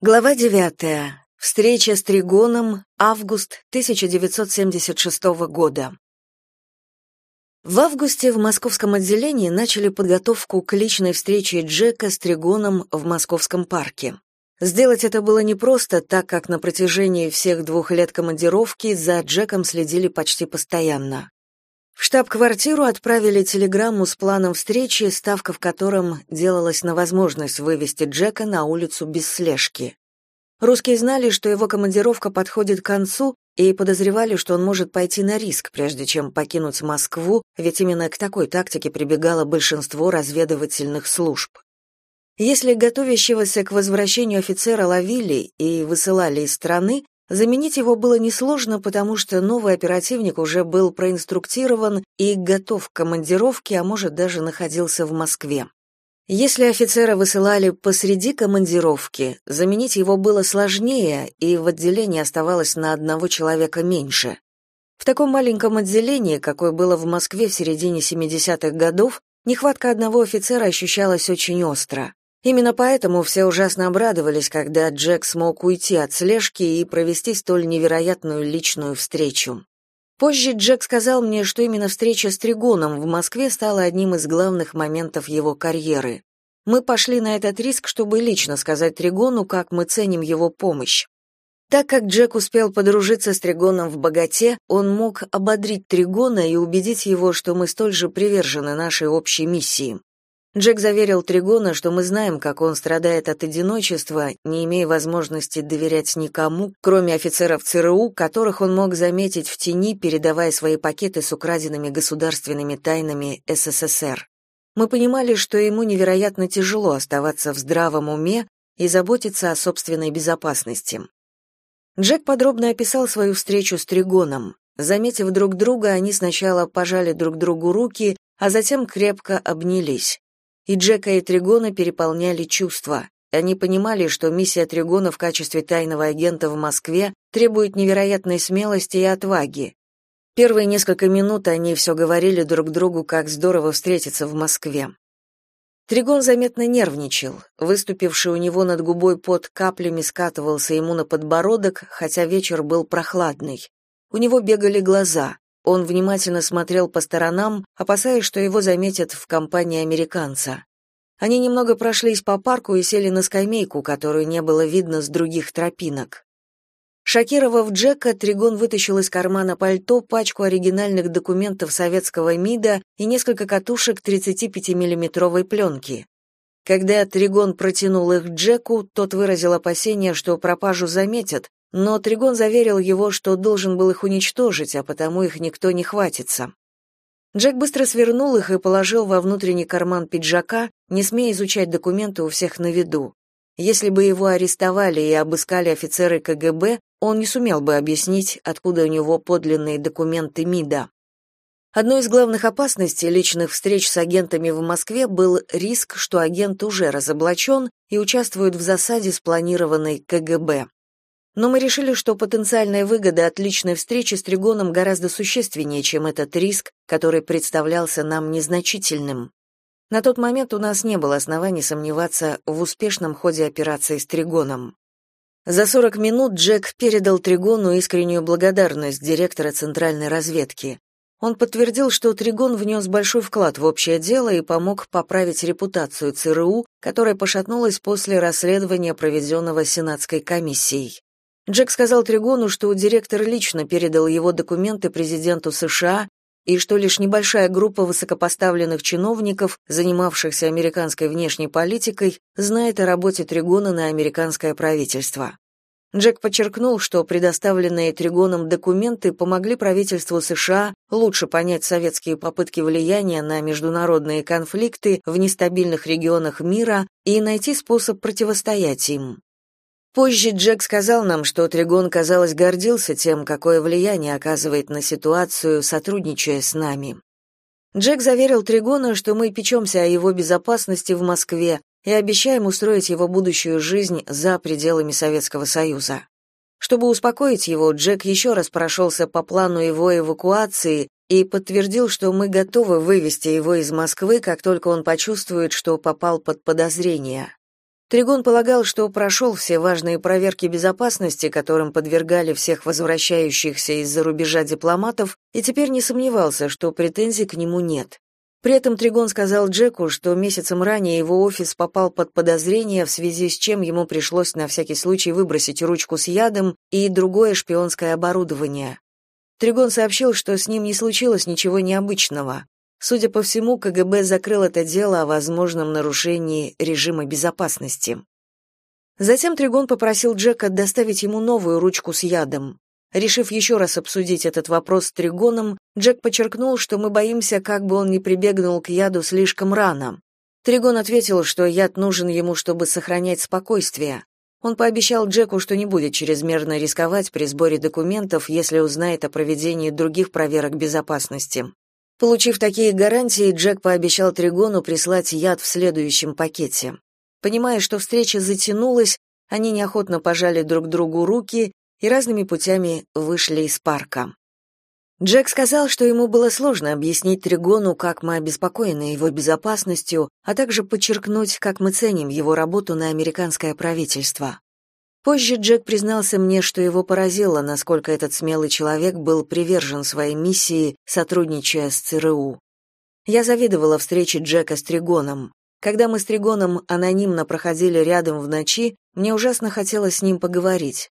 Глава 9. Встреча с Тригоном. Август 1976 года. В августе в московском отделении начали подготовку к личной встрече Джека с Тригоном в Московском парке. Сделать это было непросто, так как на протяжении всех двух лет командировки за Джеком следили почти постоянно. В штаб-квартиру отправили телеграмму с планом встречи, ставка в котором делалась на возможность вывести Джека на улицу без слежки. Русские знали, что его командировка подходит к концу, и подозревали, что он может пойти на риск, прежде чем покинуть Москву, ведь именно к такой тактике прибегало большинство разведывательных служб. Если готовящегося к возвращению офицера ловили и высылали из страны, Заменить его было несложно, потому что новый оперативник уже был проинструктирован и готов к командировке, а может даже находился в Москве. Если офицера высылали посреди командировки, заменить его было сложнее, и в отделении оставалось на одного человека меньше. В таком маленьком отделении, какое было в Москве в середине 70-х годов, нехватка одного офицера ощущалась очень остро. Именно поэтому все ужасно обрадовались, когда Джек смог уйти от слежки и провести столь невероятную личную встречу. Позже Джек сказал мне, что именно встреча с Тригоном в Москве стала одним из главных моментов его карьеры. Мы пошли на этот риск, чтобы лично сказать Тригону, как мы ценим его помощь. Так как Джек успел подружиться с Тригоном в богате, он мог ободрить Тригона и убедить его, что мы столь же привержены нашей общей миссии. Джек заверил Тригона, что мы знаем, как он страдает от одиночества, не имея возможности доверять никому, кроме офицеров ЦРУ, которых он мог заметить в тени, передавая свои пакеты с украденными государственными тайнами СССР. Мы понимали, что ему невероятно тяжело оставаться в здравом уме и заботиться о собственной безопасности. Джек подробно описал свою встречу с Тригоном. Заметив друг друга, они сначала пожали друг другу руки, а затем крепко обнялись и Джека и Тригона переполняли чувства. Они понимали, что миссия Тригона в качестве тайного агента в Москве требует невероятной смелости и отваги. Первые несколько минут они все говорили друг другу, как здорово встретиться в Москве. Тригон заметно нервничал. Выступивший у него над губой под каплями скатывался ему на подбородок, хотя вечер был прохладный. У него бегали глаза. Он внимательно смотрел по сторонам, опасаясь, что его заметят в компании американца. Они немного прошлись по парку и сели на скамейку, которую не было видно с других тропинок. Шокировав Джека, Тригон вытащил из кармана пальто пачку оригинальных документов советского МИДа и несколько катушек 35-миллиметровой пленки. Когда Тригон протянул их Джеку, тот выразил опасение, что пропажу заметят, но Тригон заверил его, что должен был их уничтожить, а потому их никто не хватится. Джек быстро свернул их и положил во внутренний карман пиджака, не смея изучать документы у всех на виду. Если бы его арестовали и обыскали офицеры КГБ, он не сумел бы объяснить, откуда у него подлинные документы МИДа. Одной из главных опасностей личных встреч с агентами в Москве был риск, что агент уже разоблачен и участвует в засаде, спланированной КГБ но мы решили, что потенциальная выгода от личной встречи с Тригоном гораздо существеннее, чем этот риск, который представлялся нам незначительным. На тот момент у нас не было оснований сомневаться в успешном ходе операции с Тригоном. За 40 минут Джек передал Тригону искреннюю благодарность директора Центральной разведки. Он подтвердил, что Тригон внес большой вклад в общее дело и помог поправить репутацию ЦРУ, которая пошатнулась после расследования, проведенного Сенатской комиссией. Джек сказал Тригону, что директор лично передал его документы президенту США и что лишь небольшая группа высокопоставленных чиновников, занимавшихся американской внешней политикой, знает о работе Тригона на американское правительство. Джек подчеркнул, что предоставленные Тригоном документы помогли правительству США лучше понять советские попытки влияния на международные конфликты в нестабильных регионах мира и найти способ противостоять им. Позже Джек сказал нам, что Тригон, казалось, гордился тем, какое влияние оказывает на ситуацию, сотрудничая с нами. Джек заверил Тригона, что мы печемся о его безопасности в Москве и обещаем устроить его будущую жизнь за пределами Советского Союза. Чтобы успокоить его, Джек еще раз прошелся по плану его эвакуации и подтвердил, что мы готовы вывести его из Москвы, как только он почувствует, что попал под подозрение. Тригон полагал, что прошел все важные проверки безопасности, которым подвергали всех возвращающихся из-за рубежа дипломатов, и теперь не сомневался, что претензий к нему нет. При этом Тригон сказал Джеку, что месяцем ранее его офис попал под подозрение, в связи с чем ему пришлось на всякий случай выбросить ручку с ядом и другое шпионское оборудование. Тригон сообщил, что с ним не случилось ничего необычного. Судя по всему, КГБ закрыл это дело о возможном нарушении режима безопасности. Затем Тригон попросил Джека доставить ему новую ручку с ядом. Решив еще раз обсудить этот вопрос с Тригоном, Джек подчеркнул, что мы боимся, как бы он не прибегнул к яду слишком рано. Тригон ответил, что яд нужен ему, чтобы сохранять спокойствие. Он пообещал Джеку, что не будет чрезмерно рисковать при сборе документов, если узнает о проведении других проверок безопасности. Получив такие гарантии, Джек пообещал Тригону прислать яд в следующем пакете. Понимая, что встреча затянулась, они неохотно пожали друг другу руки и разными путями вышли из парка. Джек сказал, что ему было сложно объяснить Тригону, как мы обеспокоены его безопасностью, а также подчеркнуть, как мы ценим его работу на американское правительство. Позже Джек признался мне, что его поразило, насколько этот смелый человек был привержен своей миссии, сотрудничая с ЦРУ. Я завидовала встрече Джека с Тригоном. Когда мы с Тригоном анонимно проходили рядом в ночи, мне ужасно хотелось с ним поговорить.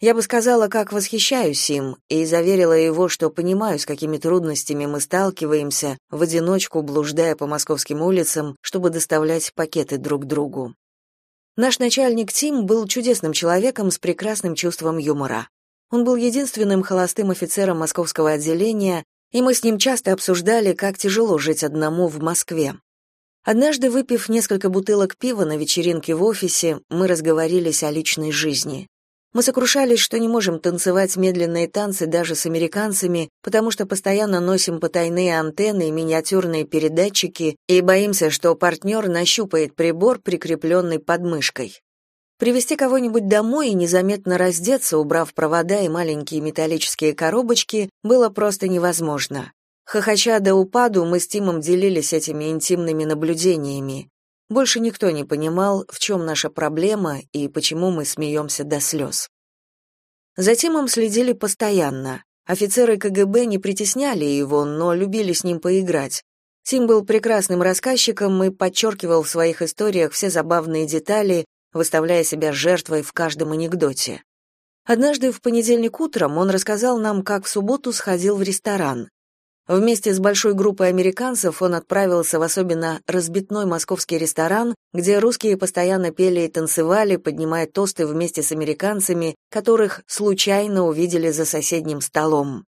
Я бы сказала, как восхищаюсь им, и заверила его, что понимаю, с какими трудностями мы сталкиваемся, в одиночку блуждая по московским улицам, чтобы доставлять пакеты друг другу. Наш начальник Тим был чудесным человеком с прекрасным чувством юмора. Он был единственным холостым офицером московского отделения, и мы с ним часто обсуждали, как тяжело жить одному в Москве. Однажды, выпив несколько бутылок пива на вечеринке в офисе, мы разговорились о личной жизни. Мы сокрушались, что не можем танцевать медленные танцы даже с американцами, потому что постоянно носим потайные антенны и миниатюрные передатчики и боимся, что партнер нащупает прибор, прикрепленный под мышкой. Привести кого-нибудь домой и незаметно раздеться, убрав провода и маленькие металлические коробочки, было просто невозможно. Хохоча до упаду, мы с Тимом делились этими интимными наблюдениями. Больше никто не понимал, в чем наша проблема и почему мы смеемся до слез. За Тимом следили постоянно. Офицеры КГБ не притесняли его, но любили с ним поиграть. Тим был прекрасным рассказчиком и подчеркивал в своих историях все забавные детали, выставляя себя жертвой в каждом анекдоте. Однажды в понедельник утром он рассказал нам, как в субботу сходил в ресторан. Вместе с большой группой американцев он отправился в особенно разбитной московский ресторан, где русские постоянно пели и танцевали, поднимая тосты вместе с американцами, которых случайно увидели за соседним столом.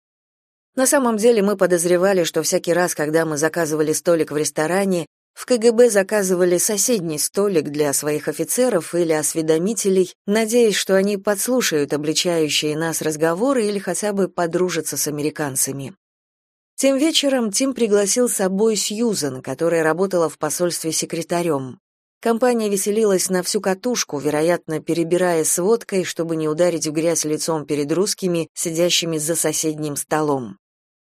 На самом деле мы подозревали, что всякий раз, когда мы заказывали столик в ресторане, в КГБ заказывали соседний столик для своих офицеров или осведомителей, надеясь, что они подслушают обличающие нас разговоры или хотя бы подружатся с американцами. Тем вечером Тим пригласил с собой Сьюзен, которая работала в посольстве секретарем. Компания веселилась на всю катушку, вероятно, перебирая с водкой, чтобы не ударить в грязь лицом перед русскими, сидящими за соседним столом.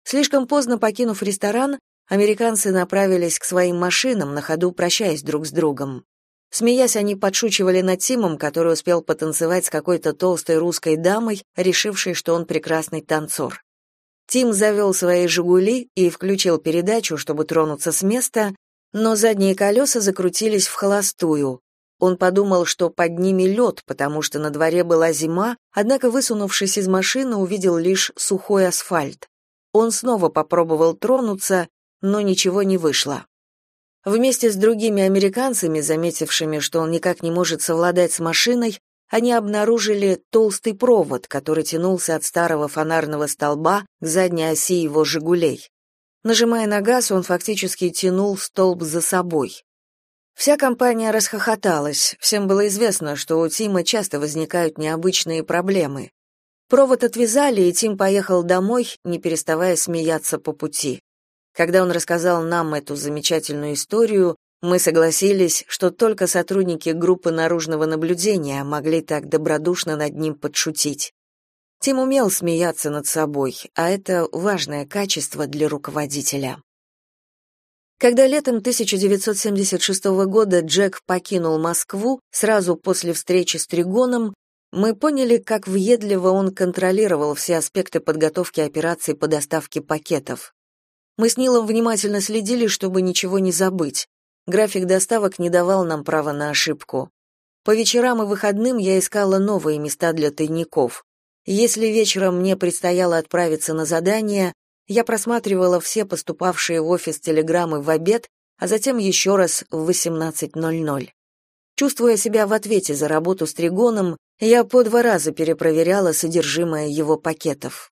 Слишком поздно покинув ресторан, американцы направились к своим машинам, на ходу прощаясь друг с другом. Смеясь, они подшучивали над Тимом, который успел потанцевать с какой-то толстой русской дамой, решившей, что он прекрасный танцор. Тим завел свои «Жигули» и включил передачу, чтобы тронуться с места, но задние колеса закрутились в холостую. Он подумал, что под ними лед, потому что на дворе была зима, однако, высунувшись из машины, увидел лишь сухой асфальт. Он снова попробовал тронуться, но ничего не вышло. Вместе с другими американцами, заметившими, что он никак не может совладать с машиной, они обнаружили толстый провод, который тянулся от старого фонарного столба к задней оси его «Жигулей». Нажимая на газ, он фактически тянул столб за собой. Вся компания расхохоталась. Всем было известно, что у Тима часто возникают необычные проблемы. Провод отвязали, и Тим поехал домой, не переставая смеяться по пути. Когда он рассказал нам эту замечательную историю, мы согласились, что только сотрудники группы наружного наблюдения могли так добродушно над ним подшутить. Тим умел смеяться над собой, а это важное качество для руководителя. Когда летом 1976 года Джек покинул Москву, сразу после встречи с Тригоном, мы поняли, как въедливо он контролировал все аспекты подготовки операций по доставке пакетов. Мы с Нилом внимательно следили, чтобы ничего не забыть. График доставок не давал нам права на ошибку. По вечерам и выходным я искала новые места для тайников. Если вечером мне предстояло отправиться на задание, я просматривала все поступавшие в офис телеграммы в обед, а затем еще раз в 18.00. Чувствуя себя в ответе за работу с Тригоном, я по два раза перепроверяла содержимое его пакетов.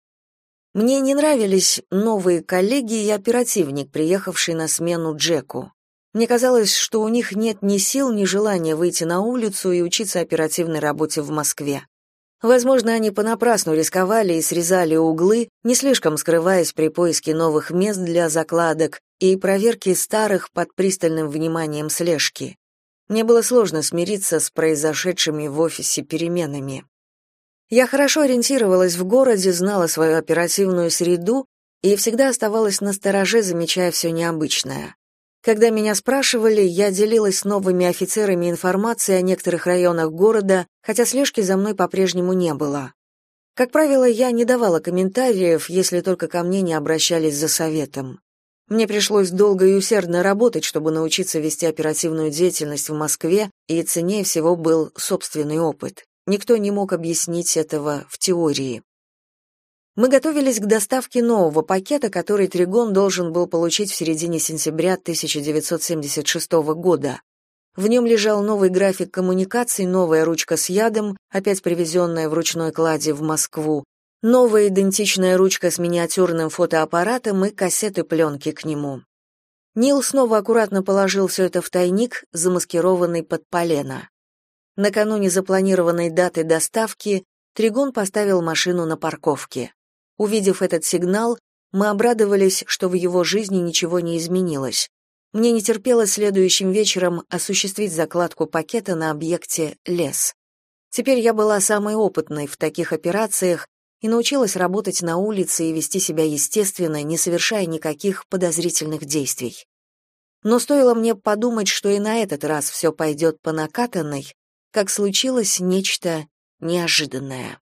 Мне не нравились новые коллеги и оперативник, приехавший на смену Джеку. Мне казалось, что у них нет ни сил, ни желания выйти на улицу и учиться оперативной работе в Москве. Возможно, они понапрасну рисковали и срезали углы, не слишком скрываясь при поиске новых мест для закладок и проверке старых под пристальным вниманием слежки. Мне было сложно смириться с произошедшими в офисе переменами. Я хорошо ориентировалась в городе, знала свою оперативную среду и всегда оставалась на стороже, замечая все необычное. Когда меня спрашивали, я делилась с новыми офицерами информацией о некоторых районах города, хотя слежки за мной по-прежнему не было. Как правило, я не давала комментариев, если только ко мне не обращались за советом. Мне пришлось долго и усердно работать, чтобы научиться вести оперативную деятельность в Москве, и ценнее всего был собственный опыт. Никто не мог объяснить этого в теории. Мы готовились к доставке нового пакета, который Тригон должен был получить в середине сентября 1976 года. В нем лежал новый график коммуникаций, новая ручка с ядом, опять привезенная в ручной кладе в Москву, новая идентичная ручка с миниатюрным фотоаппаратом и кассеты пленки к нему. Нил снова аккуратно положил все это в тайник, замаскированный под полено. Накануне запланированной даты доставки Тригон поставил машину на парковке. Увидев этот сигнал, мы обрадовались, что в его жизни ничего не изменилось. Мне не терпелось следующим вечером осуществить закладку пакета на объекте «Лес». Теперь я была самой опытной в таких операциях и научилась работать на улице и вести себя естественно, не совершая никаких подозрительных действий. Но стоило мне подумать, что и на этот раз все пойдет по накатанной, как случилось нечто неожиданное.